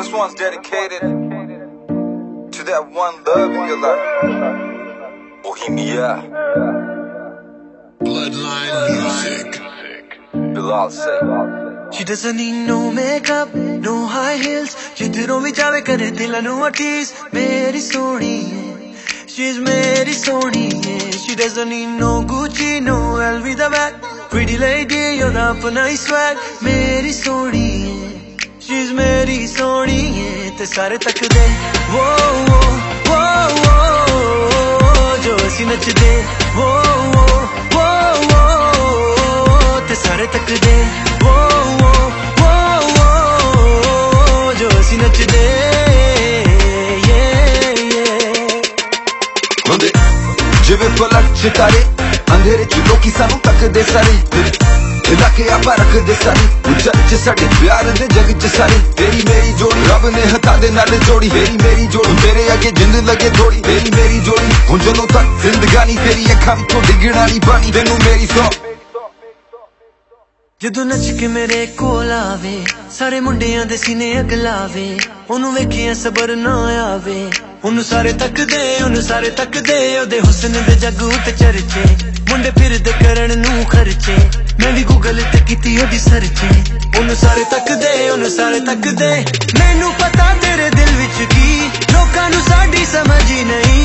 This one's dedicated to that one love in your life. Bohemia. Bloodline music. Bilal said. She doesn't need no makeup, no high heels. She didn't be chale kare dil nu atis. Mary soni She's Mary soni She doesn't need no Gucci, no Elvita bag. Pretty lady, you're up a nice swag. Mary soni A She's ਮੇਰੀ ਸੋਹਣੀ ਏ ਤੇ ਸਾਰੇ ਤੱਕਦੇ ਵੋ ਵੋ ਵੋ ਵੋ ਜੋ ਅਸੀਂ ਨੱਚਦੇ ਵੋ ਵੋ ਵੋ ਵੋ ਤੇ ਸਾਰੇ ਤੱਕਦੇ ਵੋ ਵੋ ਵੋ ਵੋ ਜੋ ਅਸੀਂ ਨੱਚਦੇ yeah, yeah. ਹੁੰਦੇ ਜਿਵੇਂ ਪਲਕ ਸਿਤਾਰੇ ਅੰਧੇਰੇ ਚ ਲੋਕੀ ਸਾਨੂੰ ਤੱਕਦੇ ਸਾਰੇ ਇਲਾਕੇ ਆਪਾਂ ਰੱਖਦੇ ਸਾਰੇ। ਉੱਚਾ ਚ ਸਾਡੇ ਪਿਆਰ ਦੇ ਜਗ ਚ ਸਾਰੇ। ਤੇਰੀ ਮੇਰੀ ਜੋੜੀ ਰੱਬ ਨੇ ਹੱਥਾਂ ਦੇ ਨਾਲ ਜੋੜੀ। ਤੇਰੀ ਮੇਰੀ ਜੋੜੀ ਮੇਰੇ ਅੱਗੇ ਜਿੰਦ ਲੱਗੇ ਥੋੜੀ ਤੇਰੀ ਮੇਰੀ ਜੋੜੀ ਹੁਣ ਜਦੋਂ ਤੱਕ ਜ਼ਿੰਦਗਾਨੀ ਤੇਰੀ ਅੱਖਾਂ ਵਿੱਚੋਂ ਡਿੱਗਣਾ ਨਹੀਂ ਪਾਣੀ। ਤੈਨੂੰ ਮੇਰੀ ਸੌ। ਜਦੋਂ ਨੱਚ ਕੇ ਮੇਰੇ ਕੋਲ ਆਵੇ, ਸਾਰੇ ਮੁੰਡਿਆਂ ਦੇ ਸੀਨੇ ਅਗਲਾਵੇ, ਉਹਨੂੰ ਵੇਖਿਆ ਸਬਰ ਨਾ ਆਵੇ। ਉਹਨੂੰ ਸਾਰੇ ਤੱਕਦੇ ਉਹਨੂੰ ਸਾਰੇ ਤੱਕਦੇ ਉਹਦੇ ਹੁਸਨ ਦੇ ਜੱਗ ਉੱਤੇ ਚਰਚੇ। ਮੁੰਡੇ ਫਿਰਦੇ ਕਰਨ ਨੂੰ ਖਰਚੇ। ਮੈਂ ਵੀ ਗੂਗਲ ਤੇ ਕੀਤੀ ਉਹਦੀ ਸਰਚੇ ਉਹਨੂੰ ਸਾਰੇ ਤੱਕਦੇ ਉਹਨੂੰ ਸਾਰੇ ਤੱਕਦੇ ਮੈਨੂੰ ਪਤਾ ਤੇਰੇ ਦਿਲ ਵਿੱਚ ਕੀ। ਲੋਕਾਂ ਨੂੰ ਸਾਡੀ ਸਮਝ ਹੀ ਨਹੀਂ।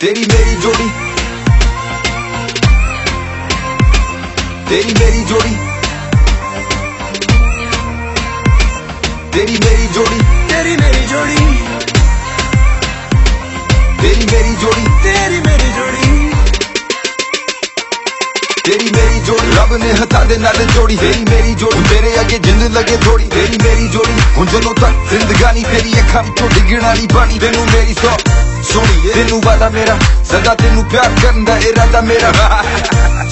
ਤੇਰੀ ਮੇਰੀ ਜੋੜੀ। ਤੇਰੀ ਮੇਰੀ ਜੋੜੀ। ਤੇਰੀ ਮੇਰੀ ਜੋੜੀ। ਤੇਰੀ ਮੇਰੀ ਜੋੜੀ। ਤੇਰੀ ਮੇਰੀ ਜੋੜੀ। ਤੇਰੀ ਮੇਰੀ ਰੱਬ ਨੇ ਹੱਥਾਂ ਦੇ ਨਾਲ ਜੋੜੀ। ਤੇਰੀ ਮੇਰੀ ਜੋੜੀ ਮੇਰੇ ਅੱਗੇ ਜਿੰਦ ਲੱਗੇ ਥੋੜੀ ਤੇਰੀ ਮੇਰੀ ਜੋੜੀ ਹੁਣ ਜਦੋਂ ਤੱਕ ਜ਼ਿੰਦਗਾਨੀ ਤੇਰੀ ਅੱਖਾਂ ਵਿੱਚੋਂ ਡਿੱਗਣਾ ਨਹੀਂ ਪਾਣੀ ਤੈਨੂੰ ਮੇਰੀ ਸੌ ਸੋਹਣੀ ਏ ਤੈਨੂੰ ਵਾਦਾ ਮੇਰਾ ਸਦਾ ਤੈਨੂੰ ਪਿਆਰ ਕਰਨ ਦਾ ਇਰਾਦਾ ਮੇਰਾ।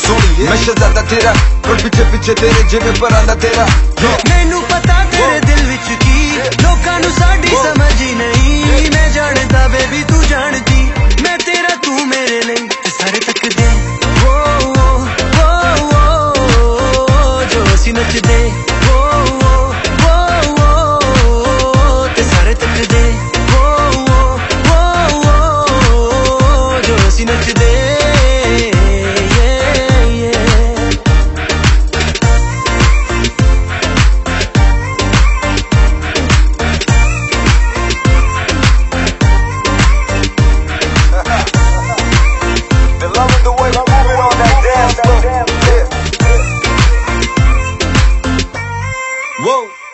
ਸੋਹਣੀ ਏ ਮੈਂ ਸ਼ਹਜ਼ਾਦਾ ਤੇਰਾ ਪਰ ਪਿੱਛੇ ਪਿੱਛੇ ਤੇਰੇ ਜਿਵੇਂ ਪਰਾਂ ਦਾ ਤੇਰਾ। ਮੈਨੂੰ ਪਤਾ ਤੇਰੇ ਦਿਲ ਵਿੱਚ ਕੀ ਲੋਕਾਂ ਨੂੰ ਸਾਡੀ ਸਮਝ ਹੀ Whoa.